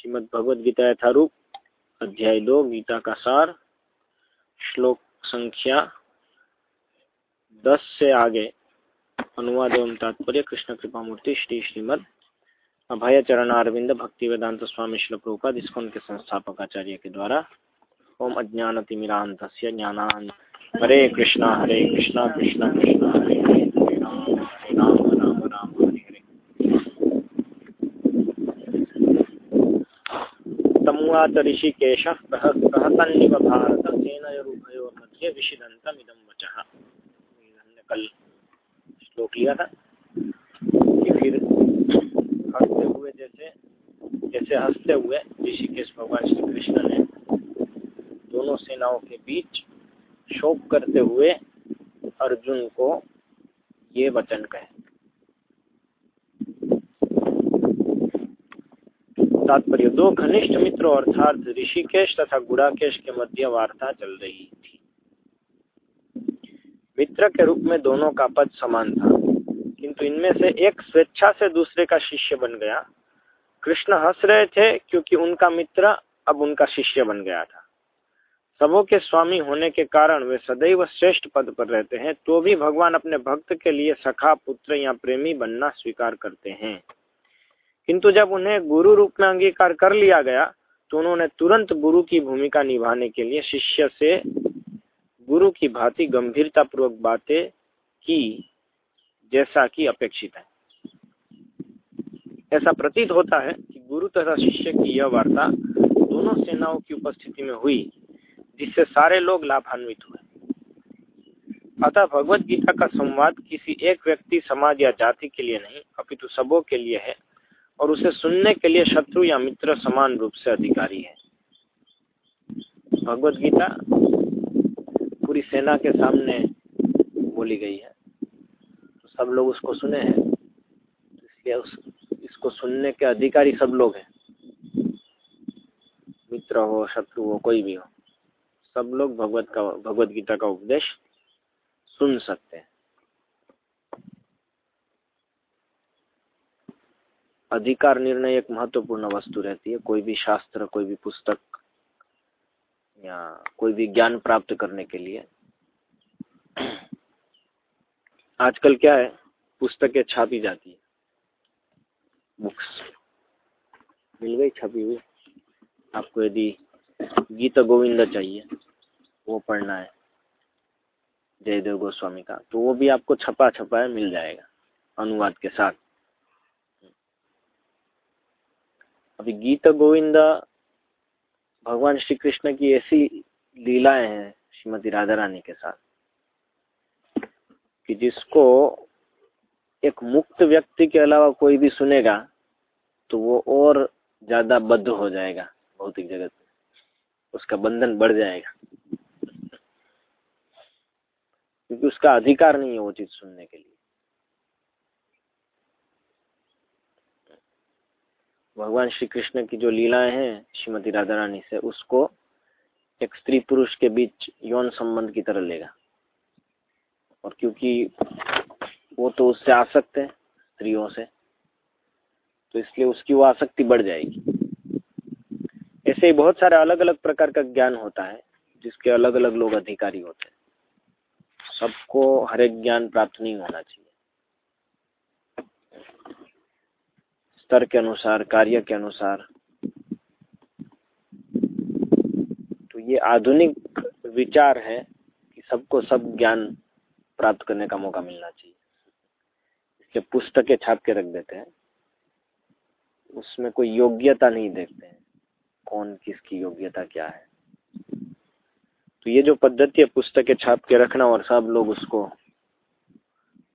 श्रीमद भगवद गीता यथारूप, अध्याय दो, गीता का सार, श्लोक संख्या दस से आगे, अनुवाद एवं तात्पर्य, कृष्ण कृपा मूर्ति श्री श्रीमद अभय चरण अरविंद भक्ति वेदांत स्वामी श्री प्रभुपाद उनके संस्थापक आचार्य के द्वारा, ओम अज्ञान तिमिरांत ज्ञानान। हरे कृष्णा हरे कृष्णा कृष्णा कृष्णा। हरे राम हरे राम राम राम हरे हरे तमुवाच ऋषिकेश कहतन्निव भारत सेनयोरुभयोर्मध्ये विषिदन्तमिदं वचः। हमने कल श्लोक लिया था कि फिर हँसते हुए जैसे जैसे हँसते हुए ऋषिकेश भगवान श्री कृष्ण ने दोनों सेनाओं के बीच शोक करते हुए अर्जुन को ये वचन कहे। तात्पर्य, दो घनिष्ठ मित्रों अर्थात ऋषिकेश तथा गुड़ाकेश के मध्य वार्ता चल रही थी। मित्र के रूप में दोनों का पद समान था, किंतु इनमें से एक स्वेच्छा से दूसरे का शिष्य बन गया। कृष्ण हंस रहे थे क्योंकि उनका मित्र अब उनका शिष्य बन गया था। सबों के स्वामी होने के कारण वे सदैव श्रेष्ठ पद पर रहते हैं तो भी भगवान अपने भक्त के लिए सखा, पुत्र या प्रेमी बनना स्वीकार करते हैं। किंतु जब उन्हें गुरु रूप में अंगीकार कर लिया गया तो उन्होंने तुरंत गुरु की भूमिका निभाने के लिए शिष्य से गुरु की भांति गंभीरता पूर्वक बातें की, जैसा कि अपेक्षित है। ऐसा प्रतीत होता है कि गुरु तथा शिष्य की यह वार्ता दोनों सेनाओं की उपस्थिति में हुई, जिससे सारे लोग लाभान्वित हुए। अतः भगवत गीता का संवाद किसी एक व्यक्ति, समाज या जाति के लिए नहीं, अपितु सबों के लिए है। और उसे सुनने के लिए शत्रु या मित्र समान रूप से अधिकारी है। भगवत गीता पूरी सेना के सामने बोली गई है। तो सब लोग उसको सुने हैं। इसलिए उस, इसको सुनने के अधिकारी सब लोग हैं। मित्र हो, शत्रु हो, कोई भी हो, सब लोग भगवत का, भगवत गीता का उपदेश सुन सकते हैं। अधिकार निर्णय एक महत्वपूर्ण वस्तु रहती है। कोई भी शास्त्र, कोई भी पुस्तक या कोई भी ज्ञान प्राप्त करने के लिए। आजकल क्या है? पुस्तकें छापी जाती है। बुक्स मिल गई छपी हुई। आपको यदि गीता गोविंद चाहिए, वो पढ़ना है। जयदेव गोस्वामी का तो वो भी आपको छपा छपा है मिल जाएगा अनुवाद के साथ। अभी गीत गोविंद भगवान श्री कृष्ण की ऐसी लीलाएँ हैं श्रीमती राधा रानी के साथ, कि जिसको एक मुक्त व्यक्ति के अलावा कोई भी सुनेगा तो वो और ज़्यादा बद्ध हो जाएगा भौतिक जगत में। उसका बंधन बढ़ जाएगा। क्योंकि उसका अधिकार नहीं है वो चीज़ सुनने के लिए। भगवान श्री कृष्ण की जो लीलाएँ हैं श्रीमती राधा रानी से, उसको एक स्त्री पुरुष के बीच यौन संबंध की तरह लेगा। और क्योंकि वो तो उससे आसक्त है, स्त्रियों से तो इसलिए उसकी वो आसक्ति बढ़ जाएगी। ऐसे ही बहुत सारे अलग अलग प्रकार का ज्ञान होता है, जिसके अलग अलग लोग अधिकारी होते हैं। सबको हर एक ज्ञान प्राप्त नहीं होना चाहिए। स्तर के अनुसार, कार्य के अनुसार। तो ये आधुनिक विचार है कि सबको सब ज्ञान प्राप्त करने का मौका मिलना चाहिए। इसलिए पुस्तकें छाप के रख देते हैं। उसमें कोई योग्यता नहीं देखते हैं। कौन, किसकी योग्यता क्या है? तो ये जो पद्धति है, पुस्तकें छाप के रखना और सब लोग उसको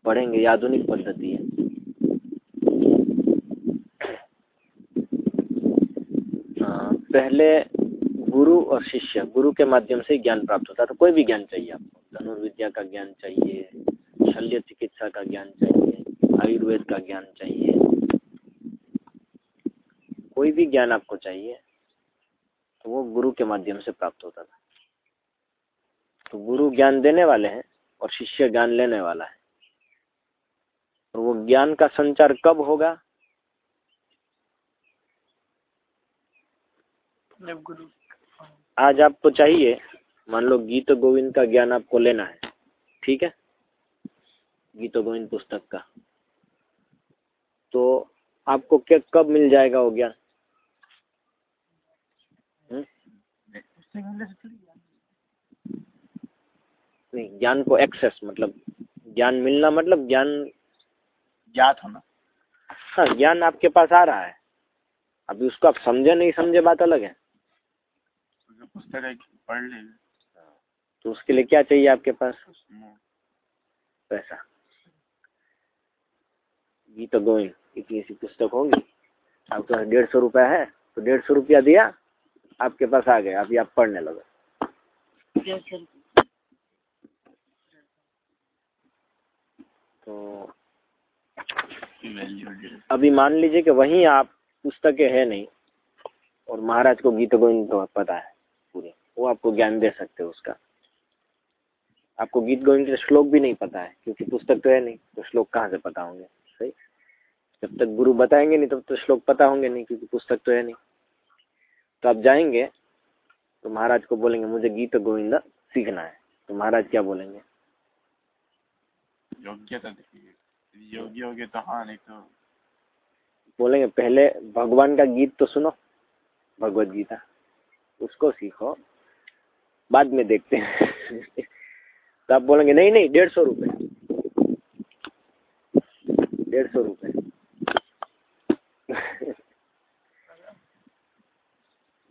पढ़ेंगे, ये आधुनिक पद्धति है। पहले गुरु और शिष्य, गुरु के माध्यम से ज्ञान प्राप्त होता था तो कोई भी ज्ञान चाहिए आपको। धनुर्विद्या का ज्ञान चाहिए, शल्य चिकित्सा का ज्ञान चाहिए, आयुर्वेद का ज्ञान चाहिए। कोई भी ज्ञान आपको चाहिए तो वो गुरु के माध्यम से प्राप्त होता था। तो गुरु ज्ञान देने वाले हैं और शिष्य ज्ञान लेने वाला है। और वो ज्ञान का संचार कब होगा? आज आपको चाहिए मान लो गीत गोविंद का ज्ञान आपको लेना है ठीक है? गीत गोविंद पुस्तक का। तो आपको क्या कब मिल जाएगा वो ज्ञान? हम्म? नहीं ज्ञान को एक्सेस मतलब ज्ञान मिलना मतलब ज्ञान ज्ञात होना। हाँ ज्ञान आपके पास आ रहा है। अभी उसको आप समझे नहीं समझे बात अलग है। पुस्तक पढ़ ले। तो उसके लिए क्या चाहिए आपके पास? पैसा। गीत गोविंद इतनी सी पुस्तक होगी। आपके पास डेढ़ सौ रुपया है। तो डेढ़ सौ रुपया दिया आपके पास आ गए अभी आप पढ़ने लगे। तो अभी मान लीजिए कि वहीं आप पुस्तकें है नहीं और महाराज को गीत गोविंद तो पता है। वो आपको ज्ञान दे सकते हो उसका। आपको गीत गोविंद के श्लोक भी नहीं पता है क्योंकि पुस्तक तो है नहीं तो श्लोक कहाँ से पता होंगे? सही? जब तक गुरु बताएँगे नहीं तब तो श्लोक पता होंगे नहीं क्योंकि पुस्तक तो है नहीं। तो आप जाएँगे तो महाराज को बोलेंगे मुझे गीत गोविंद सीखना है। तो महाराज क्या बोलेंगे? योग्यता योग्य हो गए तो हाँ नहीं तो बोलेंगे पहले भगवान का गीत तो सुनो भगवत गीता। उसको सीखो बाद में देखते हैं। तो आप बोलेंगे, नहीं नहीं, डेढ़ सौ रुपये डेढ़ सौ रुपये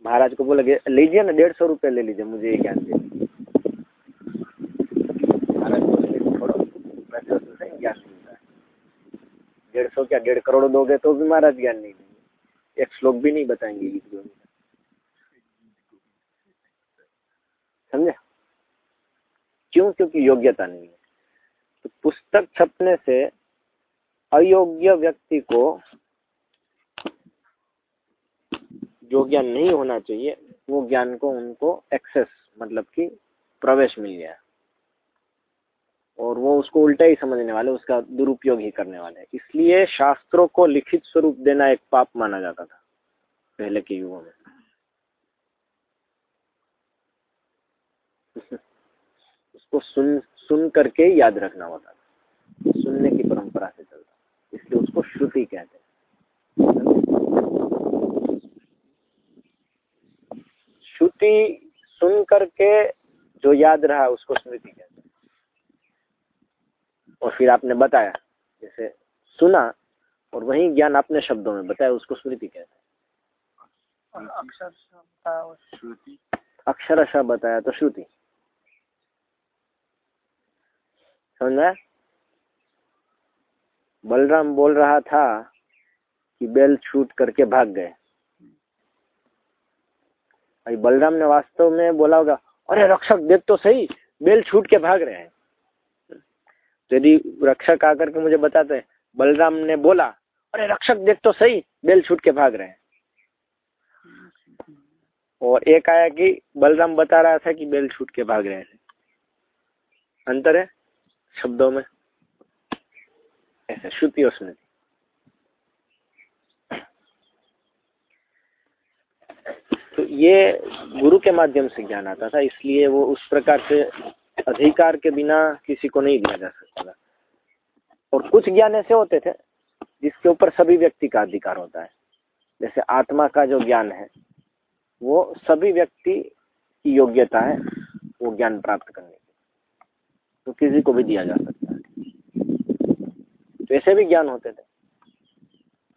महाराज को बोलेंगे लीजिए ना, डेढ़ सौ रुपये ले लीजिए, मुझे ये ज्ञान दे ज्ञान डेढ़ सौ क्या, डेढ़ करोड़ दोगे तो भी महाराज ज्ञान नहीं देंगे एक श्लोक भी नहीं बताएँगे गीत गोविंद समझे? क्यों? क्योंकि योग्यता नहीं है। तो पुस्तक छपने से अयोग्य व्यक्ति को जो ज्ञान नहीं होना चाहिए, वो ज्ञान को उनको एक्सेस मतलब कि प्रवेश मिल गया। और वो उसको उल्टा ही समझने वाले, उसका दुरुपयोग ही करने वाले इसलिए शास्त्रों को लिखित स्वरूप देना एक पाप माना जाता था, पहले के युगों में। उसको सुन सुन करके याद रखना होता था। सुनने की परंपरा से चलता इसलिए उसको श्रुति कहते हैं। श्रुति सुन करके जो याद रहा उसको स्मृति कहते हैं। और फिर आपने बताया जैसे सुना और वही ज्ञान आपने शब्दों में बताया उसको स्मृति कहते हैं। अक्षरशः बताया तो श्रुति। समझा बलराम बोल रहा था कि बेल छूट करके भाग गए। भाई बलराम ने वास्तव में बोला होगा, अरे रक्षक, देख तो सही, बेल छूट के भाग रहे हैं। यदि रक्षक आकर के मुझे बताते, बलराम ने बोला, अरे रक्षक, देख तो सही, बेल छूट के भाग रहे हैं। और एक आया कि बलराम बता रहा था कि बेल छूट के भाग रहे थे अंतर है? शब्दों में। ऐसे श्रुति और स्मृति। तो ये गुरु के माध्यम से ज्ञान आता था, इसलिए वो उस प्रकार से अधिकार के बिना किसी को नहीं दिया जा सकता था। और कुछ ज्ञान ऐसे होते थे, जिसके ऊपर सभी व्यक्ति का अधिकार होता है। जैसे आत्मा का जो ज्ञान है, वो सभी व्यक्ति की योग्यता है, वो ज्ञान प्राप्त करने तो किसी को भी दिया जा सकता है। तो ऐसे भी ज्ञान होते थे।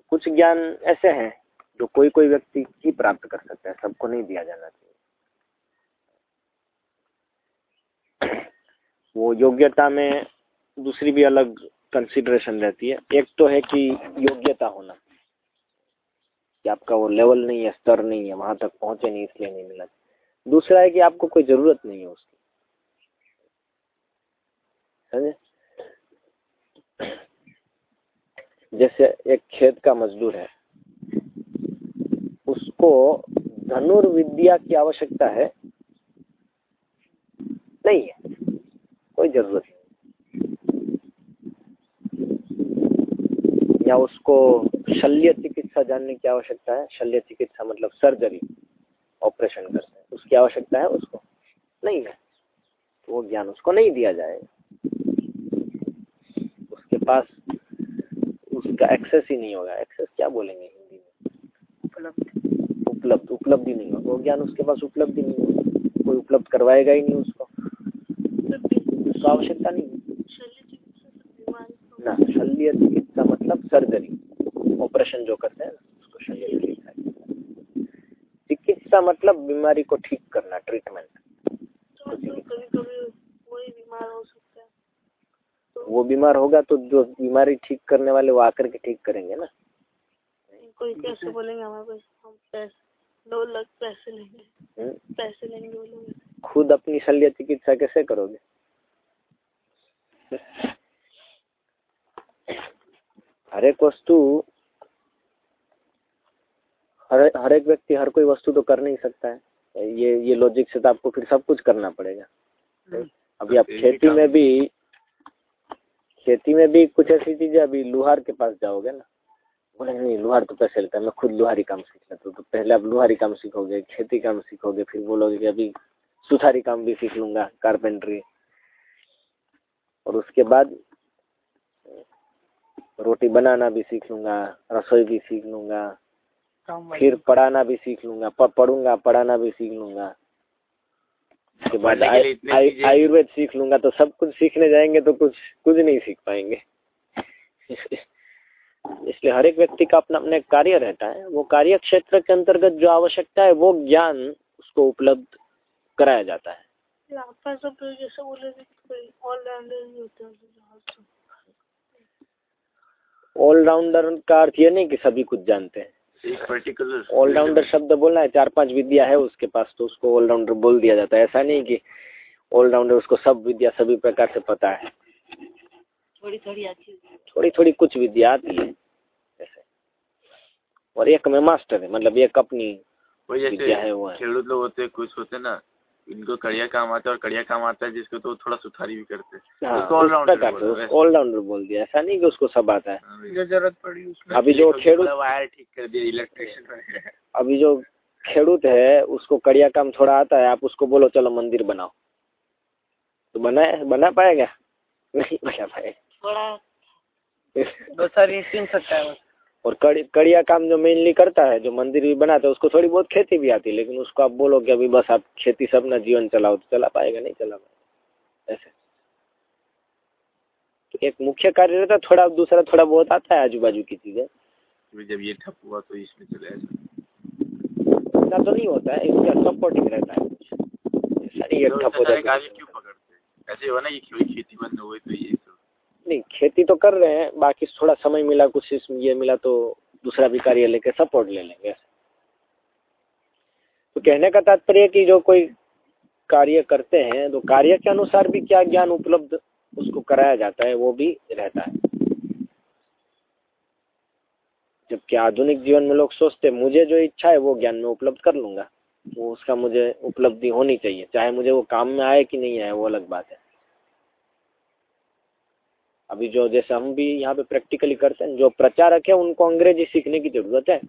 कुछ ज्ञान ऐसे हैं जो कोई कोई व्यक्ति ही प्राप्त कर सकता है, सबको नहीं दिया जाना चाहिए। वो योग्यता में दूसरी भी अलग कंसिडरेशन रहती है। एक तो है कि योग्यता होना। कि आपका वो लेवल नहीं है, स्तर नहीं है, वहाँ तक पहुँचे नहीं, इसलिए नहीं मिला। दूसरा है कि आपको कोई ज़रूरत नहीं है उसकी। समझे जैसे एक खेत का मजदूर है। उसको धनुर्विद्या की आवश्यकता है। नहीं है। कोई ज़रूरत नहीं। या उसको शल्य चिकित्सा जानने की आवश्यकता है। शल्य चिकित्सा मतलब सर्जरी, ऑपरेशन करते हैं उसकी आवश्यकता है उसको। नहीं है। तो वो ज्ञान उसको नहीं दिया जाएगा। पास उसका एक्सेस ही नहीं होगा। एक्सेस क्या बोलेंगे हिंदी में? उपलब्ध। उपलब्ध उपलब्धि नहीं होगा। वो ज्ञान उसके पास उपलब्धि नहीं होगा। कोई उपलब्ध करवाएगा ही नहीं उसको। उसको आवश्यकता नहीं ना शल्य चिकित्सा मतलब सर्जरी ऑपरेशन जो करते हैं उसको शल्य चिकित्सा चिकित्सा मतलब बीमारी को ठीक करना ट्रीटमेंट तो कभी कभी वही बीमार है वो बीमार होगा तो जो बीमारी ठीक करने वाले वो आकर के ठीक करेंगे ना? कोई कैसे बोलेंगे हमारे पास हम पैसे दो लाख पैसे लेंगे। हम्म? पैसे लेंगे बोलेंगे खुद अपनी शल्य चिकित्सा कैसे करोगे? हर एक वस्तु हर हर एक व्यक्ति हर कोई वस्तु तो कर नहीं सकता है। ये ये लॉजिक से तो आपको फिर सब कुछ करना पड़ेगा। अभी आप खेती में भी खेती में भी कुछ ऐसी चीज़ें अभी लुहार के पास जाओगे ना? बोले नहीं लुहार तो पैसे लेता है मैं खुद लुहारी काम सीख लेता हूँ। तो पहले आप लुहारी काम सीखोगे खेती काम सीखोगे फिर बोलोगे कि अभी सुथारी काम भी सीख लूँगा कारपेंट्री। और उसके बाद रोटी बनाना भी सीख लूँगा रसोई भी सीख लूँगा फिर पढ़ाना भी सीख लूँगा पढ़ूँगा पढ़ाना भी सीख लूँगा। उसके बाद आय- इतनी आय- चीजें- आयुर्वेद सीख लूँगा तो सब कुछ सीखने जाएँगे तो कुछ कुछ नहीं सीख पाएँगे। इसलिए हर एक व्यक्ति का अपना अपना कार्य रहता है। वो कार्य क्षेत्र के अंतर्गत जो आवश्यकता है वो ज्ञान उसको उपलब्ध कराया जाता है। आप तो जैसे बोले थे कि कोई ऑलराउंडर तो ऑलराउंडर का अर्थ ये नहीं कि सभी कुछ जानते हैं। ऑलराउंडर शब्द बोलना है चार पाँच विद्या है उसके पास तो उसको ऑलराउंडर बोल दिया जाता है। ऐसा नहीं कि ऑलराउंडर उसको सब विद्या सभी प्रकार से पता है। थोड़ी थोड़ी आती थोड़ी थोड़ी कुछ विद्या आती है ऐसे। और एक में मास्टर है मतलब एक अपनी विद्या है जैसे वो है। खेडूत लोग होते कुछ होते ना इनको कड़िया काम आता है और कड़िया काम आता है जिसको तो थोड़ा सुथारी भी करते हैं। हाँ उसको ऑलराउंडर बोल। ऑलराउंडर दिया ऐसा नहीं कि उसको सब आता है। जो ज़रूरत पड़ी उसमें। अभी जो कभी खेडूत वायर ठीक कर दिया इलेक्ट्रिशियन अभी जो खेडूत है उसको कड़िया काम थोड़ा आता है आप उसको बोलो चलो मंदिर बनाओ। तो बनाए बना पाएगा नहीं बना पाएगा थोड़ा दो सारी सीन सकता है। और कड़ी कड़िया काम जो मेनली करता है जो मंदिर भी बनाता है उसको थोड़ी बहुत खेती भी आती है लेकिन उसको आप बोलो कि अभी बस आप खेती से अपना जीवन चलाओ तो चला पाएगा नहीं चला पाएगा। ऐसे। तो एक मुख्य कार्य रहता है थोड़ा दूसरा थोड़ा बहुत आता है आजू बाजू की चीज़ें। जब ये ठप हुआ तो इसमें चले इतना तो नहीं होता है इसका सपोर्टिंग रहता है कुछ। ऐसा नहीं तो ठप हो जाता हैं। ऐसे हुआ ना कोई खेती बंद हो गई तो ये सब नहीं, खेती तो कर रहे हैं, बाकी थोड़ा समय मिला, कुछ ये मिला तो दूसरा भी कार्य लेके सपोर्ट ले लेंगे। तो कहने का तात्पर्य कि जो कोई कार्य करते हैं तो कार्य के अनुसार भी क्या ज्ञान उपलब्ध उसको कराया जाता है, वो भी रहता है। जबकि आधुनिक जीवन में लोग सोचते मुझे जो इच्छा है वो ज्ञान में उपलब्ध कर लूँगा। वो उसका मुझे उपलब्धि होनी चाहिए, चाहे मुझे वो काम में आए कि नहीं आए, वो अलग बात है। अभी जो जैसे हम भी यहाँ पे प्रैक्टिकली करते हैं जो प्रचारक है उनको अंग्रेज़ी सीखने की ज़रूरत है।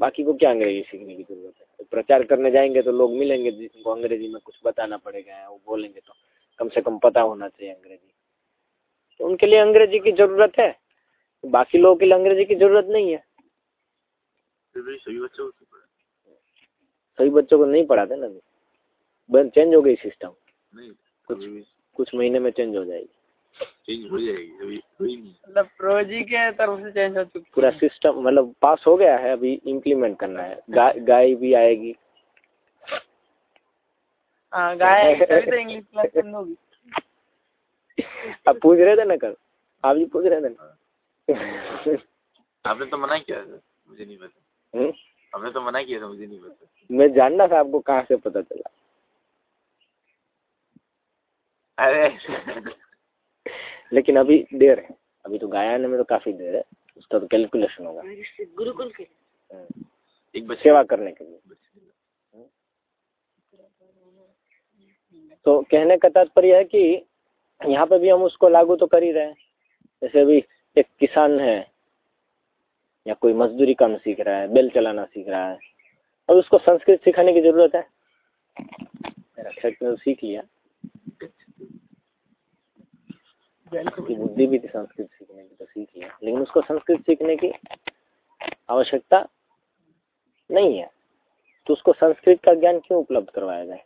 बाकी को क्या अंग्रेज़ी सीखने की ज़रूरत है? तो प्रचार करने जाएँगे तो लोग मिलेंगे जिनको अंग्रेज़ी में कुछ बताना पड़ेगा वो बोलेंगे तो कम से कम पता होना चाहिए अंग्रेज़ी। तो उनके लिए अंग्रेज़ी की ज़रूरत है। बाकी लोगों के लिए अंग्रेज़ी की ज़रूरत नहीं है। सभी बच्चों को सभी बच्चों को नहीं पढ़ाते ना अभी। चेंज हो गई सिस्टम नहीं कुछ कुछ महीने में चेंज हो जाएगी। चेंज हो जाएगी अभी हुई नहीं। मतलब प्रोजी के तरफ़ से चेंज हो चुकी पूरा सिस्टम मतलब पास हो गया है अभी इम्प्लीमेंट करना है। गाय गाय भी आएगी। हाँ गाय तो इंग्लिश क्लास बंद होगी। आप पूछ रहे थे ना कल? आप भी पूछ रहे थे ना? आपने तो मना किया था मुझे नहीं पता। हम्म? आपने तो मना किया था मुझे नहीं पता। मैं जानना था आपको कहाँ से पता चला। अरे लेकिन अभी देर है। अभी तो गाय आने में तो काफ़ी देर है। उसका तो कैलकुलेशन होगा। गुरुकुल के हम्म। एक बच्चे सेवा करने के लिए। तो कहने का तात्पर्य है कि यहाँ पे भी हम उसको लागू तो कर ही रहे हैं। जैसे अभी एक किसान है या कोई मजदूरी काम सीख रहा है बेल चलाना सीख रहा है। अब उसको संस्कृत सिखाने की ज़रूरत है। ने तो सीख लिया। उसकी बुद्धि भी थी संस्कृत सीखने की तो सीख लिया। लेकिन उसको संस्कृत सीखने की आवश्यकता नहीं है। तो उसको संस्कृत का ज्ञान क्यों उपलब्ध करवाया जाए?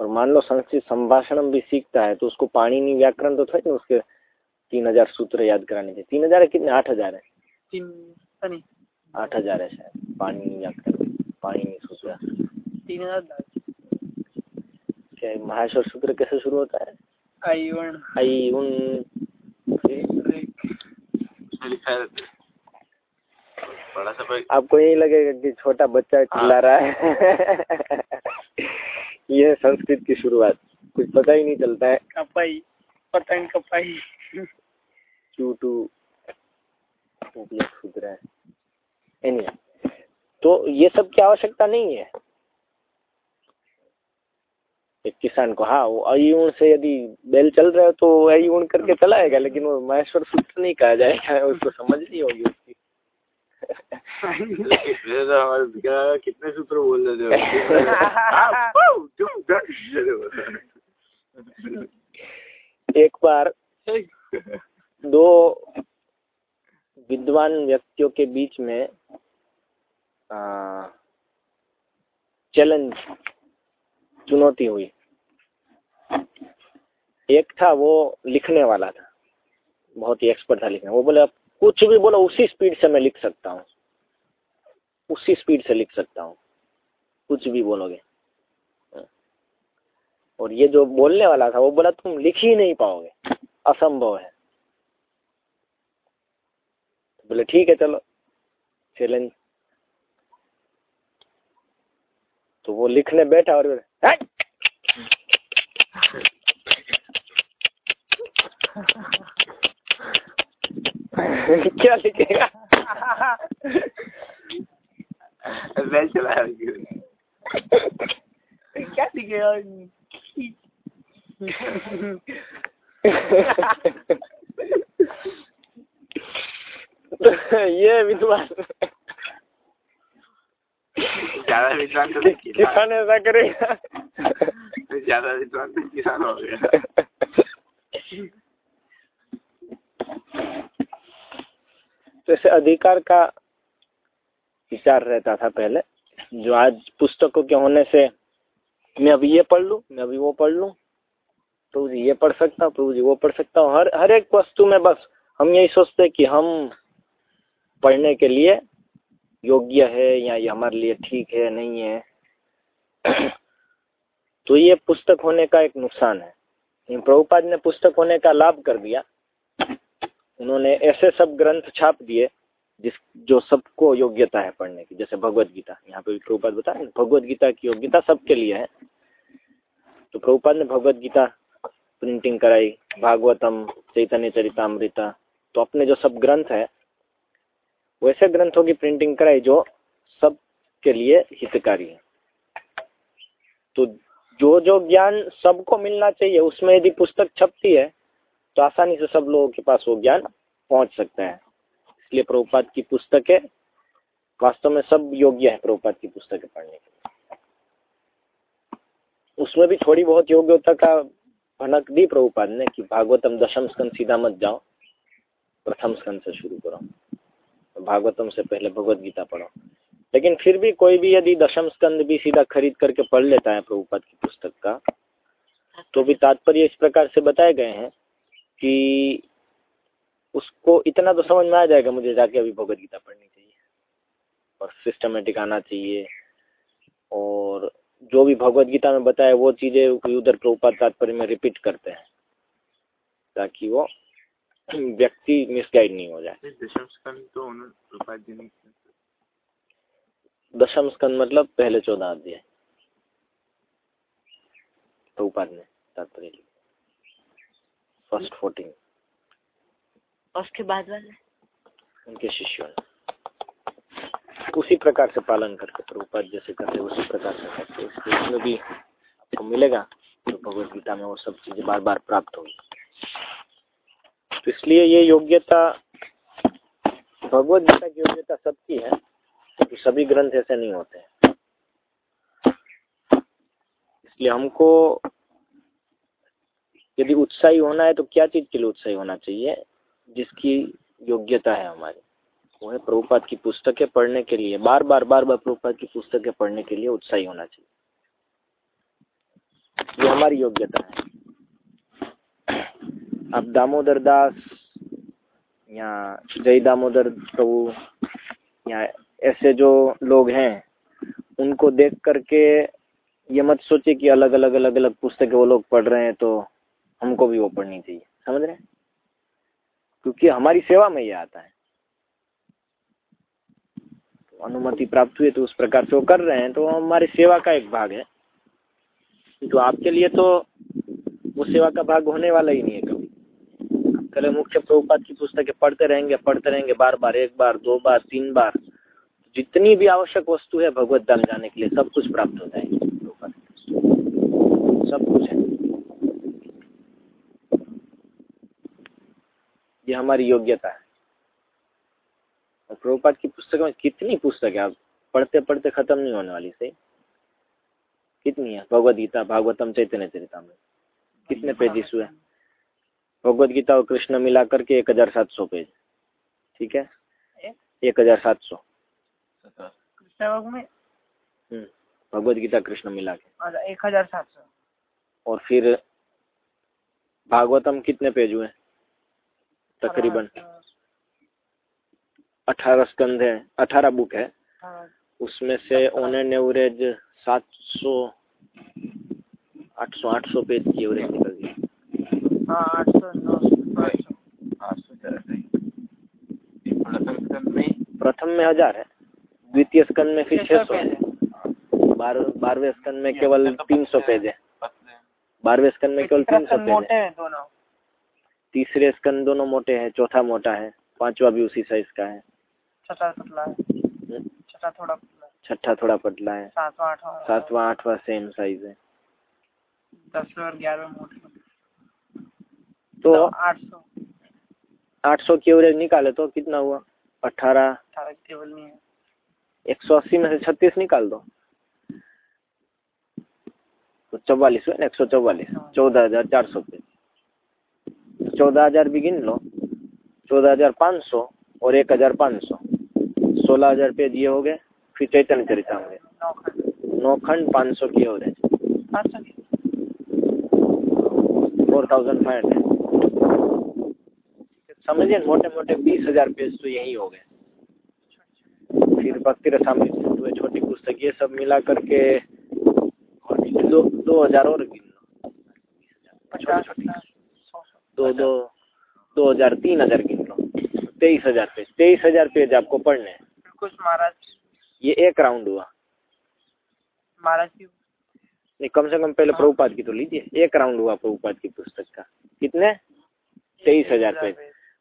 और मान लो संस्कृत संभाषण भी सीखता है तो उसको पाणिनि व्याकरण तो थोड़ी उसके तीन हज़ार सूत्र याद कराने चाहिए तीन हज़ार है कितने? आठ हज़ार है। तीन आठ हज़ार है शायद। पाणिनि व्याकरण पाणिनि सूत्र। तीन हज़ार महाश्वर सूत्र कैसे शुरू होता है? बड़ा सा कोई आपको यही लगेगा कि छोटा बच्चा चिल्ला रहा है। ये है संस्कृत की शुरुआत। कुछ पता ही नहीं चलता है। कपाई। पतंग कपाई। चू टू सूत्र है। Anyway, तो ये सब की आवश्यकता नहीं है। एक किसान को हाँ वो अयुण से यदि बैल चल रहा है तो अयुण करके चलाएगा लेकिन वो महेश्वर सूत्र नहीं कहा जाएगा उसको समझ नहीं होगी उसकी. तो हमारे कितने सूत्र बोल रहे थे हाँ, एक बार दो विद्वान व्यक्तियों के बीच में चैलेंज चुनौती हुई। एक था वो लिखने वाला था। बहुत ही एक्सपर्ट था लिखने। वो बोले "आप कुछ भी बोलो, उसी स्पीड से मैं लिख सकता हूँ। उसी स्पीड से लिख सकता हूँ। कुछ भी बोलोगे। और ये जो बोलने वाला था, वो बोला, तुम लिख ही नहीं पाओगे। असंभव है। बोले, ठीक है, चलो। चैलेंज। तो वो लिखने बैठा और बोले, "हट!" क्या लिखेगा बैल चला है क्या दिखेगा तो ये विद्वान ज़्यादा विद्वान तो किसान किसान ऐसा करेगा ज़्यादा विद्वान किसान जैसे अधिकार का विचार रहता था पहले जो आज पुस्तकों के होने से मैं अभी ये पढ़ लूँ मैं अभी वो पढ़ लूँ प्रभु जी ये पढ़ सकता हूँ प्रभु जी वो पढ़ सकता हूँ हर हर एक वस्तु में बस हम यही सोचते कि हम पढ़ने के लिए योग्य है या ये हमारे लिए ठीक है नहीं है तो ये पुस्तक होने का एक नुकसान है। प्रभुपाद ने पुस्तक होने का लाभ कर दिया। उन्होंने ऐसे सब ग्रंथ छाप दिए, जिस, जो सबको योग्यता है पढ़ने की। जैसे भगवत गीता। यहाँ पे प्रभुपाद बता रहे भगवत गीता की योग्यता सबके लिए है। तो प्रभुपाद ने भगवत गीता प्रिंटिंग कराई, भागवतम, चैतन्य चरितामृता। तो अपने जो सब ग्रंथ है वैसे ग्रंथों की प्रिंटिंग कराई जो सबके लिए हितकारी है। तो जो जो ज्ञान सबको मिलना चाहिए, उसमें यदि पुस्तक छपती है तो आसानी से सब लोगों के पास वो ज्ञान पहुँच सकता है। इसलिए प्रभुपाद की पुस्तकें वास्तव में सब योग्य है प्रभुपाद की पुस्तकें पढ़ने के उसमें भी थोड़ी बहुत योग्यता का भनक दी प्रभुपाद ने कि भागवतम दशम स्कंद सीधा मत जाओ, प्रथम स्कंद से शुरू करो। भागवतम से पहले भगवत गीता पढ़ो। लेकिन फिर भी कोई भी यदि दशम स्कंद भी सीधा खरीद करके पढ़ लेता है प्रभुपाद की पुस्तक का तो भी तात्पर्य इस प्रकार से बताए गए हैं कि उसको इतना तो समझ में आ जाएगा मुझे जाके अभी भगवत गीता पढ़नी चाहिए और सिस्टमेटिक आना चाहिए और जो भी भगवत गीता में बताया वो चीज़ें उधर प्रभुपाद तात्पर्य में रिपीट करते हैं ताकि वो व्यक्ति मिसगाइड नहीं हो जाए। दशम स्कंद तो उन्होंने दशम स्कंद मतलब पहले चौदह अध्याय प्रभुपाद ने तात्पर्य फ़र्स्ट फोर्टीन उसके बाद वाले? उनके शिष्यों ने। उसी प्रकार से पालन करके प्रभुपाद जैसे करते उसी प्रकार से करते इसमें भी आपको मिलेगा तो भगवत गीता में वो सब चीज़ें बार बार प्राप्त होगी। तो इसलिए ये योग्यता भगवत गीता की योग्यता सबकी है। बाकी सभी ग्रंथ ऐसे नहीं होते इसलिए हमको यदि उत्साही होना है तो क्या चीज़ के लिए उत्साही होना चाहिए? जिसकी योग्यता है हमारी। वो है प्रभुपाद की पुस्तकें पढ़ने के लिए। बार बार बार बार प्रभुपाद की पुस्तकें पढ़ने के लिए उत्साही होना चाहिए। ये हमारी योग्यता है। अब दामोदर दास या जय दामोदर प्रभु या ऐसे जो लोग हैं, उनको देख करके ये मत सोचे कि अलग अलग अलग अलग पुस्तकें वो लोग पढ़ रहे हैं तो हमको भी वो पढ़नी चाहिए। समझ रहे हैं? क्योंकि हमारी सेवा में ये आता है। तो अनुमति प्राप्त हुई तो उस प्रकार से वो कर रहे हैं तो हमारी सेवा का एक भाग है। तो आपके लिए तो वो सेवा का भाग होने वाला ही नहीं है कभी। कल मुख्य प्रभुपात की पुस्तकें पढ़ते रहेंगे पढ़ते रहेंगे, बार बार, एक बार, दो बार, तीन बार। जितनी भी आवश्यक वस्तु है भगवत धाम जाने के लिए सब कुछ प्राप्त हो जाएगी। सब कुछ है। ये हमारी योग्यता है। और प्रभुपाद की पुस्तक में कितनी पुस्तक है? आप पढ़ते पढ़ते खत्म नहीं होने वाली सही? कितनी है? भगवद गीता भागवतम चैतन्य चरिता में कितने पेजिस हुए? भगवद गीता और कृष्ण मिला करके एक हज़ार सात सौ पेज। ठीक है? एक हज़ार सात सौ। कृष्ण में हम्म, गीता कृष्ण मिला के। एक हज़ार सात सौ। और फिर भागवतम कितने पेज हुए? तकरीबन अठारह स्कंद है अठारह बुक है। हाँ, उसमें से ऑन एन एवरेज सात सौ आठ सौ आठ सौ पेज की एवरेज निकल गई। हाँ आठ सौ नौ सौ आठ प्रथम में हज़ार है। द्वितीय स्कंद में फिर छह सौ बार बारहवें स्कंद में केवल तीन सौ पेज। है। बारहवें स्कंद में केवल तीन सौ पेज। है तीसरे स्कंद दोनों मोटे हैं चौथा मोटा है। पांचवा भी उसी साइज़ का है। छठा पतला है। हम्म, छठा थोड़ा पतला है। छठा थोड़ा पतला है। सातवां आठवां। सातवां आठवां सेम साइज़ है। दसवें और ग्यारहवें मोटे तो आठ सौ। आठ सौ की एवरेज निकाले तो कितना हुआ? अठारह। अठारह केवल नहीं है। एक सौ अस्सी में से छत्तीस निकाल दो। तो चौवालीस हुआ ना एक सौ चौवालीस। चौदह हज़ार चार सौ पे। चौदह हज़ार भी गिन लो। चौदह हज़ार पाँच सौ और एक हज़ार पाँच सौ। सोलह हज़ार पेज ये हो गए फिर चैतन्य चरिता हो गए नौ खंड पाँच सौ की एवरेज की फोर थाउज़ेंड फाइव हंड्रेड। समझिए मोटे मोटे बीस हज़ार पेज तो यही हो गए। फिर भक्ति रसामृत हुए छोटी पुस्तक ये सब मिला करके और दो दो हज़ार और पचास दो दो दो हज़ार तीन हज़ार गिन लो। तेईस हज़ार पेज तेईस हज़ार पेज आपको पढ़ने हैं। कुछ महाराज ये एक राउंड हुआ। महाराज नहीं कम से कम पहले प्रभुपाद की तो लीजिए। एक राउंड हुआ प्रभुपाद की पुस्तक का। कितने? तेईस हज़ार पेज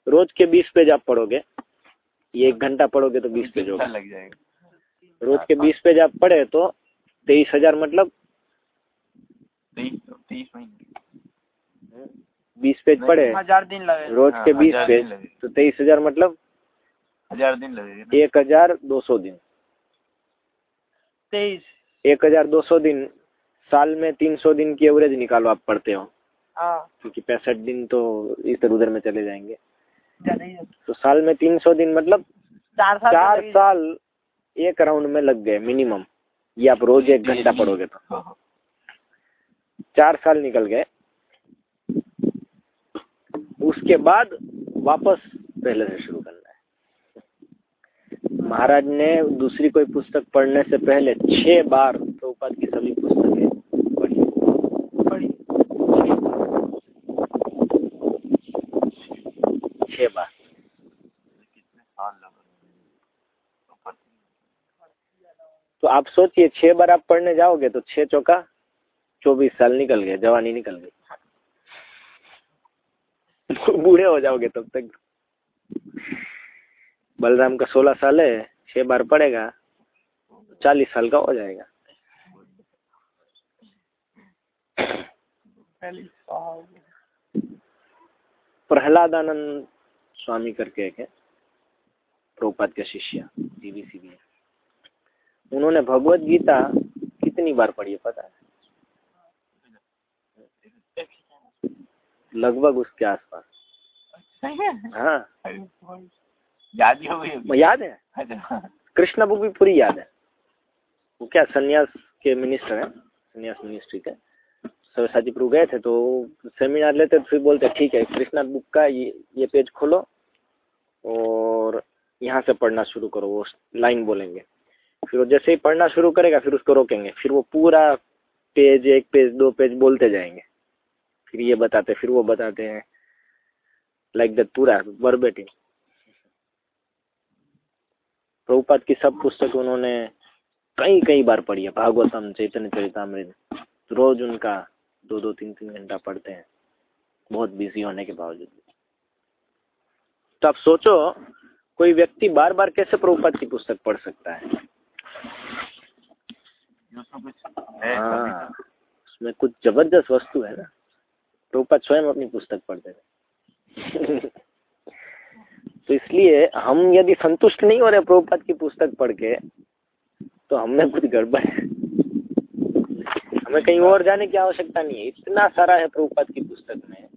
रोज के बीस पेज आप पढ़ोगे ये एक घंटा पढ़ोगे तो बीस पेज होगा। लग जाएगा। रोज के बीस पेज आप पढ़े तो तेईस हज़ार मतलब बीस पेज पढ़े। हज़ार दिन लगे। रोज के हाँ, बीस पेज तो तेईस हज़ार मतलब हज़ार दिन लगेगा एक हज़ार दो सौ दिन। तेईस। एक हज़ार दो सौ दिन साल में तीन सौ दिन की एवरेज निकालो आप पढ़ते हो। हाँ। क्योंकि पैंसठ दिन तो इधर उधर में चले जाएँगे। ही है। तो साल में तीन सौ दिन मतलब चार साल चार तो साल एक राउंड में लग गए मिनिमम ये आप रोज एक घंटा पढ़ोगे तो। हाँ, चार साल निकल गए। उसके बाद वापस पहले से शुरू करना है। महाराज ने दूसरी कोई पुस्तक पढ़ने से पहले छह बार प्रभुपाद की सभी पुस्तकें पढ़ी बड़ी छह बार तो आप सोचिए छह बार आप पढ़ने जाओगे तो छह चौका चौबीस साल निकल गए जवानी निकल गई। बूढ़े हो जाओगे तब तक। बलराम का सोलह साल है छह बार पढ़ेगा चालीस साल का हो जाएगा। पहले सौ प्रहलादानंद स्वामी करके एक है प्रभुपाद के शिष्य जीवी सी भी है। उन्होंने भगवत गीता कितनी बार पढ़ी है पता है? लगभग उसके आसपास। हाँ। याद ही हो। याद कृष्णा बुक भी पूरी याद है। वो क्या सन्यास के मिनिस्टर हैं? सन्यास मिनिस्ट्री के। सरस्वती प्रभु गए थे तो सेमिनार लेते तो फिर बोलते ठीक है कृष्णा बुक का ये ये पेज खोलो और यहाँ से पढ़ना शुरू करो वो लाइन बोलेंगे फिर वो जैसे ही पढ़ना शुरू करेगा फिर उसको रोकेंगे फिर वो पूरा पेज एक पेज दो पेज बोलते जाएँगे फिर ये बताते फिर वो बताते हैं लाइक दैट पूरा वर्बेटिंग प्रभुपाद की सब पुस्तक उन्होंने कई कई बार पढ़ी है भागवतम चैतन्य चरितमृत रोज उनका दो दो तीन तीन घंटा पढ़ते हैं। बहुत बिज़ी होने के बावजूद तो आप सोचो कोई व्यक्ति बार बार कैसे प्रभुपाद की पुस्तक पढ़ सकता है? उसमें कुछ हाँ उसमें कुछ ज़बरदस्त वस्तु है ना। प्रभुपाद स्वयं अपनी पुस्तक पढ़ते थे। तो इसलिए हम यदि संतुष्ट नहीं हो रहे प्रभुपाद की पुस्तक पढ़ के तो हमने कुछ गड़बड़ है हमें कहीं और जाने की आवश्यकता नहीं है। इतना सारा है प्रभुपाद की पुस्तक में।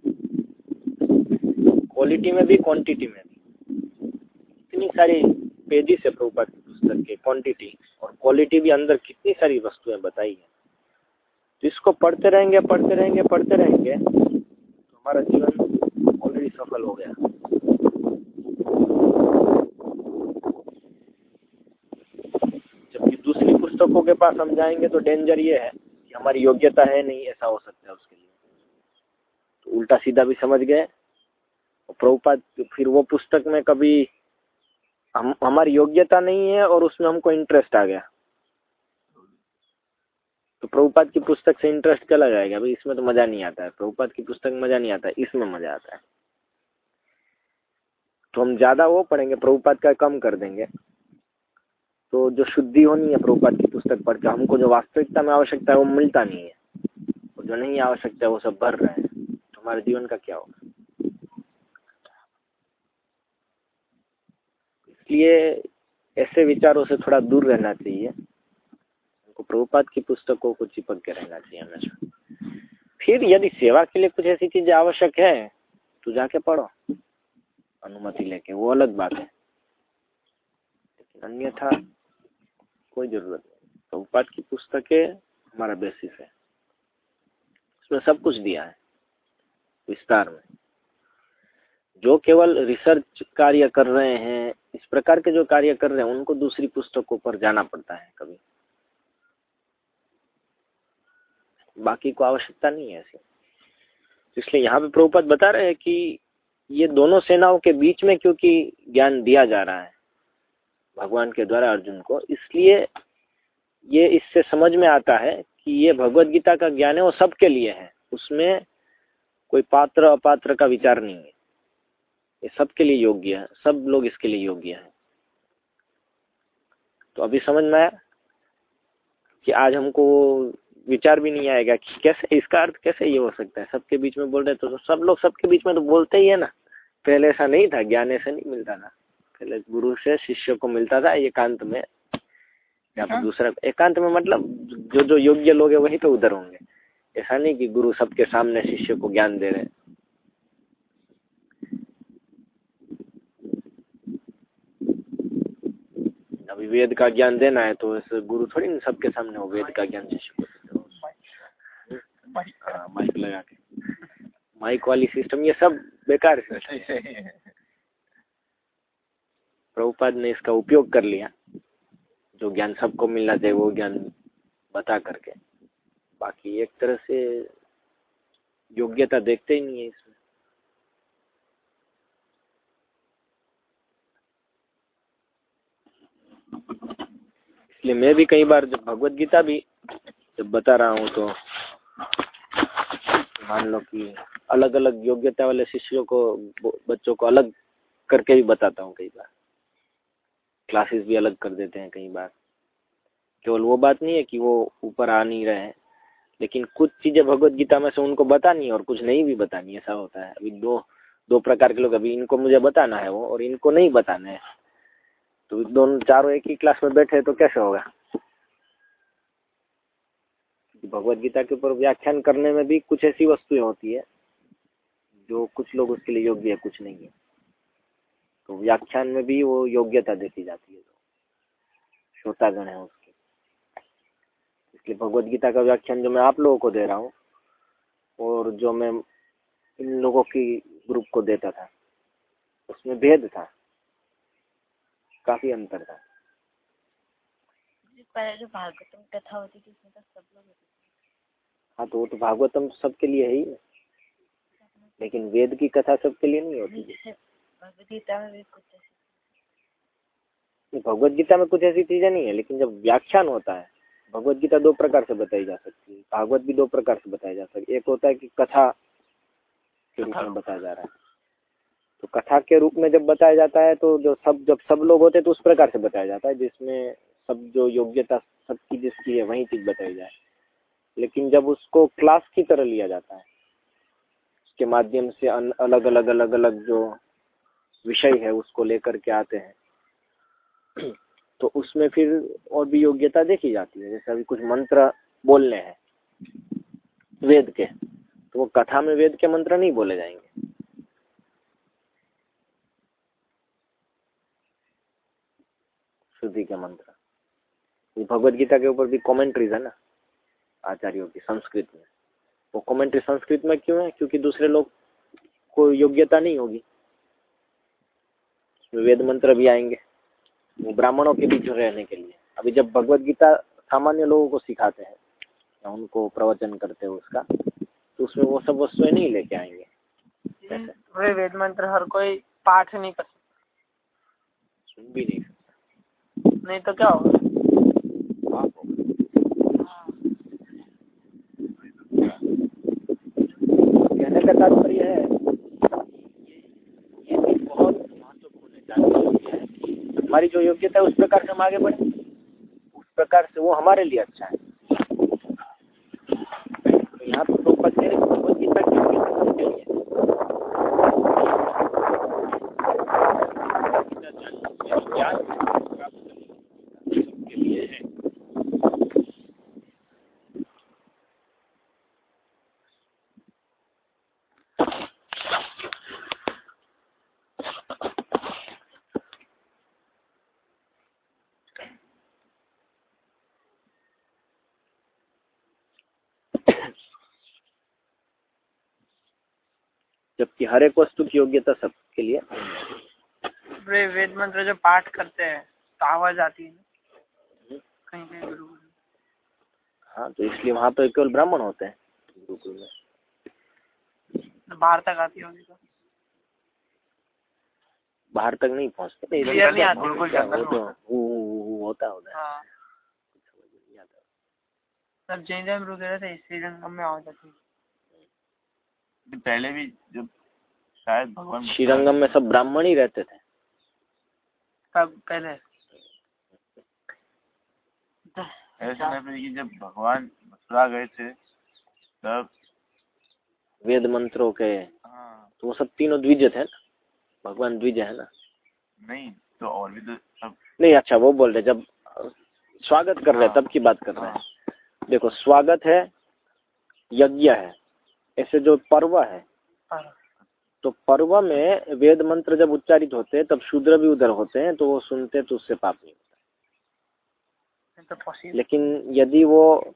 क्वालिटी में भी क्वांटिटी में भी। इतनी सारी पेजेस है प्रभुपाद की पुस्तक के क्वांटिटी और क्वालिटी भी अंदर कितनी सारी वस्तुएँ बताई है। तो इसको पढ़ते रहेंगे पढ़ते रहेंगे पढ़ते रहेंगे तो हमारा जीवन ऑलरेडी सफल हो गया। जबकि दूसरी पुस्तकों के पास हम जाएँगे तो डेंजर ये है हमारी योग्यता है नहीं, ऐसा हो सकता है उसके लिए। तो उल्टा सीधा भी समझ गए। प्रभुपाद, फिर वो पुस्तक में कभी हम, हमारी योग्यता नहीं है और उसमें हमको इंटरेस्ट आ गया। तो प्रभुपाद की पुस्तक से इंटरेस्ट चला जाएगा। भाई इसमें तो मज़ा नहीं आता है। प्रभुपाद की पुस्तक मज़ा नहीं आता इसमें मज़ा आता है। तो हम ज़्यादा वो पढ़ेंगे। प्रभुपाद का कम कर देंगे। तो जो शुद्धि होनी है प्रभुपाद की पुस्तक पढ़ के, हमको जो वास्तविकता में आवश्यकता है वो मिलता नहीं है। और जो नहीं आवश्यकता है वो सब भर रहे हैं। तो जीवन का क्या होगा? इसलिए ऐसे विचारों से थोड़ा दूर रहना चाहिए। हमको प्रभुपाद की पुस्तकों को चिपक के रहना चाहिए हमेशा। फिर यदि सेवा के लिए कुछ ऐसी चीज़ें आवश्यक है तो जाके पढ़ो। अनुमति लेके, वो अलग बात है। लेकिन अन्यथा कोई ज़रूरत नहीं। प्रभुपाद की पुस्तकें हमारा बेसिस है। उसमें सब कुछ दिया है, विस्तार में। जो केवल रिसर्च कार्य कर रहे हैं, इस प्रकार के जो कार्य कर रहे हैं, उनको दूसरी पुस्तकों पर जाना पड़ता है कभी। बाकी को आवश्यकता नहीं है ऐसी। इसलिए यहाँ पे प्रभुपद बता रहे हैं कि ये दोनों सेनाओं के बीच में क्योंकि ज्ञान दिया जा रहा है भगवान के द्वारा अर्जुन को। इसलिए ये इससे समझ में आता है कि ये भगवत गीता का ज्ञान है वो सबके लिए है। उसमें कोई पात्र अपात्र का विचार नहीं है। ये सबके लिए योग्य है सब लोग इसके लिए योग्य हैं। तो अभी समझ में आया कि आज हमको विचार भी नहीं आएगा कि कैसे इसका अर्थ कैसे ये हो सकता है? सबके बीच में बोल रहे तो, सब लोग सबके बीच में तो बोलते ही है ना। पहले ऐसा नहीं था ज्ञान ऐसे नहीं मिलता था। पहले गुरु से शिष्य को मिलता था एकांत में। या फिर दूसरा एकांत में मतलब जो जो योग्य लोग हैं वही तो उधर होंगे। ऐसा नहीं कि गुरु सबके सामने शिष्य को ज्ञान दे रहे। अभी वेद का ज्ञान देना है तो गुरु थोड़ी ना सबके सामने हो वेद का ज्ञान शिष्य को हो। हाँ, माइक लगा के। माइक वाली सिस्टम ये सब बेकार है। प्रभुपाद ने इसका उपयोग कर लिया, जो ज्ञान सबको मिलना चाहिए, वो ज्ञान बता करके। बाकी एक तरह से योग्यता देखते ही नहीं है इसमें। इसलिए मैं भी कई बार जब भगवत गीता भी जब बता रहा हूँ तो मान लो कि अलग अलग योग्यता वाले शिष्यों को, बच्चों को अलग करके भी बताता हूँ कई बार। क्लासेस भी अलग कर देते हैं कई बार। केवल वो बात नहीं है कि वो ऊपर आ नहीं रहे हैं, लेकिन कुछ चीज़ें भगवत गीता में से उनको बतानी है और कुछ नहीं भी बतानी ऐसा होता है। अभी दो दो प्रकार के लोग, अभी इनको मुझे बताना है वो और इनको नहीं बताना है। तो दोनों, चारों एक ही क्लास में बैठे तो कैसे होगा? भगवत गीता के ऊपर व्याख्यान करने में भी कुछ ऐसी वस्तुएँ होती है जो कुछ लोग उसके लिए योग्य है, कुछ नहीं है। तो व्याख्यान में भी वो योग्यता देखी जाती है श्रोतागण है उसके। इसलिए भगवत गीता का व्याख्यान जो मैं आप लोगों को दे रहा हूँ और जो मैं इन लोगों की ग्रुप को देता था उसमें भेद था। काफ़ी अंतर था। पहले जो भागवतम कथा होती थी उसमें तो सब लोग हाँ तो वो तो भागवतम सबके लिए है ही। लेकिन वेद की कथा सबके लिए नहीं होती भगवत गीता में कुछ ऐसी चीज़ें नहीं है, लेकिन जब व्याख्यान होता है भगवत गीता दो प्रकार से बताई जा सकती है। भागवत भी दो प्रकार से बताई जा सकती है। एक होता है कि कथा के रूप में बताया जा रहा है। तो कथा के रूप में जब बताया जाता है तो जो सब, जब सब लोग होते हैं तो उस प्रकार से बताया जाता है, जिसमें सब जो योग्यता, सबकी जिसकी है, वही चीज़ बताई जाए। लेकिन जब उसको क्लास की तरह लिया जाता है, उसके माध्यम से अलग अलग अलग अलग जो विषय है उसको लेकर के आते हैं। तो उसमें फिर और भी योग्यता देखी जाती है। जैसे अभी कुछ मंत्र बोलने हैं, वेद के तो वो कथा में वेद के मंत्र नहीं बोले जाएँगे। शुद्धि के मंत्र। ये भगवत गीता के ऊपर भी कमेंट्रीज है ना, आचार्यों की संस्कृत में। वो कमेंट्री संस्कृत में क्यों है? क्योंकि दूसरे लोग को योग्यता नहीं होगी। वेद मंत्र भी आएँगे वो ब्राह्मणों के बीच रहने के लिए। अभी जब भगवत गीता सामान्य लोगों को सिखाते हैं या उनको प्रवचन करते हैं उसका तो उसमें वो सब वस्तुएँ नहीं लेके आएँगे। वे वेद मंत्र हर कोई पाठ नहीं कर सकता। सुन भी नहीं सकता। नहीं तो क्या होगा? कहने का तात्पर्य है ये चीज़ बहुत महत्वपूर्ण है जानने योग्य है कि हमारी जो योग्यता है, उस प्रकार से हम आगे बढ़े। उस प्रकार से वो हमारे लिए अच्छा है। तो यहाँ तो भगवत गीता की योग्यता सबके लिए है। गीता जानने, ज्ञान प्राप्त करने सबके लिए है जबकि हर एक वस्तु की योग्यता सबके लिए वे वेद मंत्र जो पाठ करते हैं तो आवाज़ आती है कहीं कहीं गुरु हाँ तो इसलिए वहाँ तो केवल ब्राह्मण होते हैं। गुरुकुल में तो बाहर तक आती होगी तो? बाहर तक नहीं पहुँचते। बिल्कुल तो जंगल में होता होता है हाँ। आता। जैन जैन रुके थे श्रीरंगम में आवाज़ आती है। पहले भी जब शायद भगवान श्रीरंगम में सब ब्राह्मण ही रहते थे। तब पहले। ऐसे कि जब भगवान मथुरा गए थे तब वेद मंत्रों के हाँ। तो वो सब तीनों द्विज थे ना? भगवान द्विज है ना? नहीं तो और भी तो सब नहीं अच्छा वो बोल रहे जब स्वागत कर रहे हैं। तब की बात कर रहे हैं। देखो स्वागत है यज्ञ है। ऐसे जो पर्व है। तो पर्व में वेद मंत्र जब उच्चारित होते हैं तब शूद्र भी उधर होते हैं तो वो सुनते तो उससे पाप नहीं होता। तो लेकिन यदि वो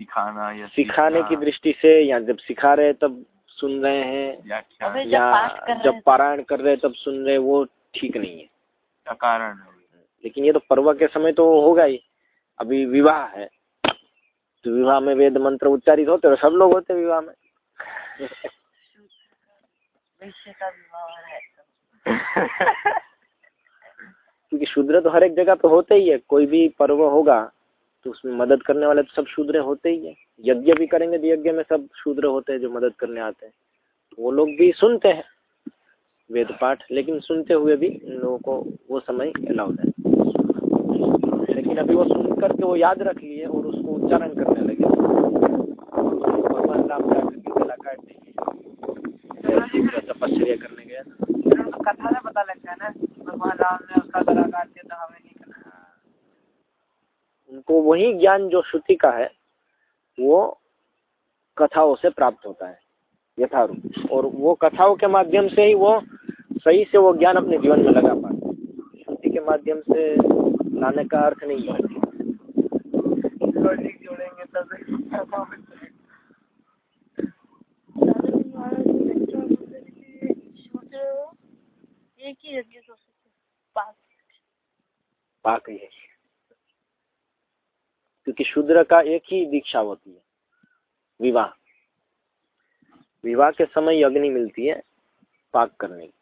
सिखाना या सिखाने की दृष्टि से या जब सिखा रहे तब सुन रहे हैं या पाठ कर रहे जब पारायण कर रहे हैं तब सुन रहे वो ठीक नहीं है। कारण लेकिन ये तो पर्व के समय तो होगा ही। अभी विवाह है तो विवाह में वेद मंत्र उच्चारित होते हैं सब लोग होते हैं विवाह में। क्योंकि शूद्र तो हर एक जगह पे होते ही है, कोई भी पर्व होगा तो उसमें मदद करने वाले तो सब शूद्र होते ही है। यज्ञ भी करेंगे तो यज्ञ में सब शूद्र होते हैं जो मदद करने आते हैं। तो वो लोग भी सुनते हैं वेद पाठ, लेकिन सुनते हुए भी इन लोगों को वो समय अलाउड है। लेकिन अभी वो सुन करके वो याद रख लिए और उसको उच्चारण करने लगे। भगवान राम के तपस्या करने गया था। तो कथा से पता लगता है ना भगवान राम ने उसका काट दिया तो हमें नहीं करना। उनको वही ज्ञान जो श्रुति का है वो कथाओं से प्राप्त होता है यथारूप। और वो कथाओं के माध्यम से ही वो सही से वो ज्ञान अपने जीवन में लगा पाते है। श्रुति के माध्यम से लाने का अर्थ नहीं है। जोड़ेंगे तब। एक ही यज्ञ कर सकते पाँच पाक ही। है। क्योंकि शूद्र का एक ही दीक्षा होती है विवाह। विवाह के समय अग्नि मिलती है पाक करने की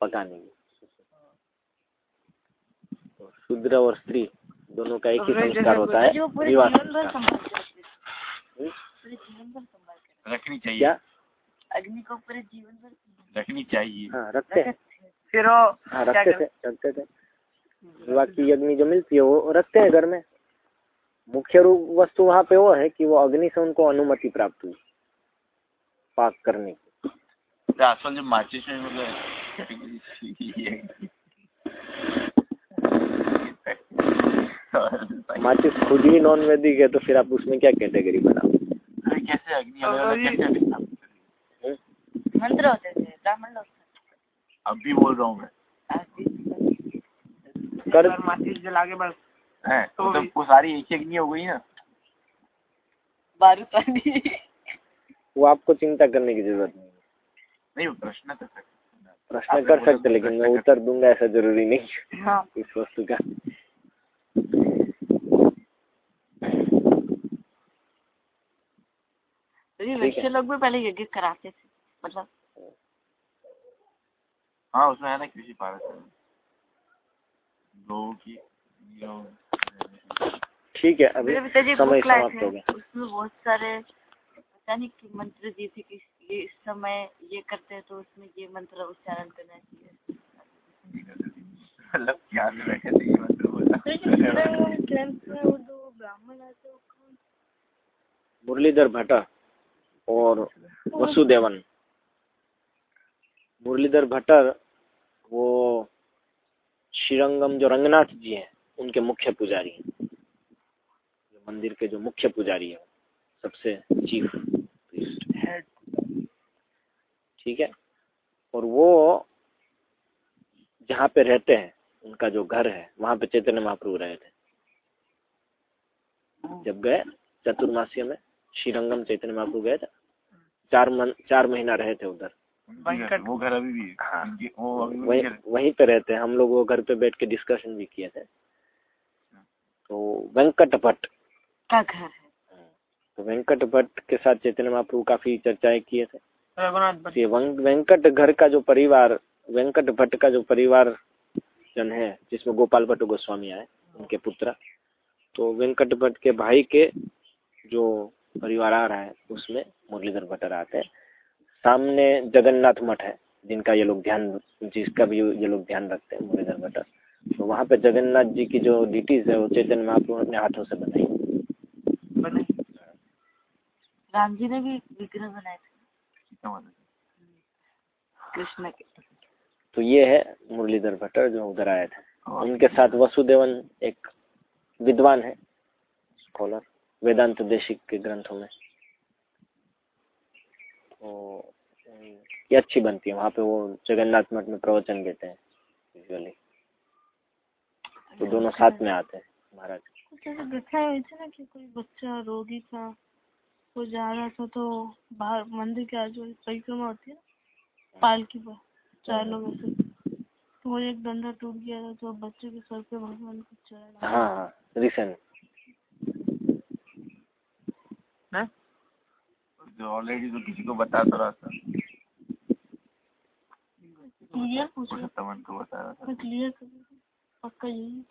पकाने की। तो शूद्र और स्त्री दोनों का एक ही संस्कार होता है विवाह हम्म? रखनी चाहिए। क्या? अग्नि को पूरे जीवन भर रखनी चाहिए। हाँ रखते हैं। फिर वो हाँ रखते थे रखते थे। विवाह की अग्नि जो मिलती है वो रखते हैं घर में। मुख्य रूप वस्तु वहाँ पे वो है कि वो अग्नि से उनको अनुमति प्राप्त हुई पाक करने की। तो जो माचिस में मतलब माचिस खुद ही नॉन वैदिक है तो फिर आप उसमें क्या कैटेगरी बनाओ? कैसे अग्नि अलग अलग कैसे अग्नि स्थापित करें? हम्म? मंत्र होते थे ब्राह्मण लोग अब भी बोल रहा हूँ मैं। कर और माचिस जला के बस है तो भी- वो सारी एक ही अग्नि हो गई ना? बारूद वाली वो आपको चिंता करने की ज़रूरत नहीं है। नहीं प्रश्न तो कर प्रश्न कर सकते लेकिन मैं उत्तर दूँगा ऐसा ज़रूरी नहीं। हाँ। इस वस्तु का। तो ये वैश्य लोग भी पहले यज्ञ कराते थे। मतलब हाँ उसमें है ना कृषि पारक लोगों की ठीक है अभी पिताजी समय समाप्त हो गया। उसमें बहुत सारे पता नहीं कि मंत्र दी थी कि ये इस समय ये करते हैं तो उसमें ये मंत्र उच्चारण करना चाहिए। मतलब क्या में बैठे थे ये मतलब बोला मुरलीधर भट्टा और वसुदेवन। मुरलीधर भट्टर वो श्रीरंगम जो रंगनाथ जी हैं उनके मुख्य पुजारी हैं। जो मंदिर के जो मुख्य पुजारी हैं सबसे चीफ हेड ठीक है? और वो जहाँ पे रहते हैं उनका जो घर है वहाँ पे चैतन्य महाप्रभु रहे थे। जब गए चतुर्मासी में श्रीरंगम चैतन्य महाप्रभु गए थे। चार मन चार महीना रहे थे उधर। घर- वो घर अभी भी है। हाँ। उनकी- वो अभी भी वहीं पे रहते हैं। हम लोग वो घर पे बैठ के डिस्कशन भी किए थे। तो वेंकट भट्ट का घर है। तो वेंकट भट्ट के साथ चैतन्य महाप्रभु काफ़ी चर्चाएँ किए थे। रघुनाथ तो ये वेंकट घर का जो परिवार वेंकट भट्ट का जो परिवार जन है जिसमें गोपाल भट्ट गोस्वामी आए उनके पुत्र। तो वेंकट भट्ट के भाई के जो परिवार आ रहा है उसमें मुरलीधर भट्ट आते हैं। सामने जगन्नाथ मठ है जिनका ये लोग ध्यान जिसका भी ये लोग ध्यान रखते हैं मुरलीधर भट्टर तो वहाँ पे जगन्नाथ जी की जो डिटीज है वो चैतन्य महाप्रभु ने अपने हाथों से बनाई। बने राम जी ने भी विग्रह बनाए थे। मतलब? कृष्ण के। तो ये है मुरलीधर भट्टर जो उधर आए थे। उनके साथ वसुदेवन एक विद्वान है स्कॉलर वेदांत देशिक के ग्रंथों में। तो ये अच्छी बनती है वहाँ पे वो जगन्नाथ मठ में प्रवचन देते हैं यूजुअली तो दोनों साथ में आते हैं महाराज। कुछ ऐसे ना कि कोई बच्चा रोगी था वो जा रहा था तो बाहर मंदिर के आजू परिक्रमा होती है ना पालकी पर चार लोग ऐसे तो वो एक डंडा टूट गया था तो बच्चे के सर पे भगवान को चढ़ा हाँ हाँ रिसेंट हैं? जो ऑलरेडी तो किसी को बता तो रहा था। क्लियर पूछो उस तमन को बता रहा था। क्लियर पक्का यही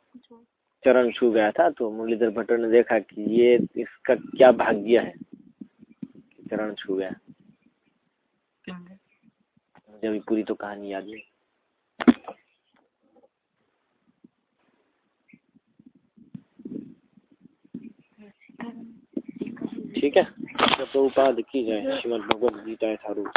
चरण छू गया था तो मुरलीधर भट्टर ने देखा कि ये इसका क्या भाग्य है चरण छू गया। मुझे अभी पूरी तो कहानी याद नहीं ठीक है। प्रभुपाद की जय श्रीमद भगवद गीता यथारूप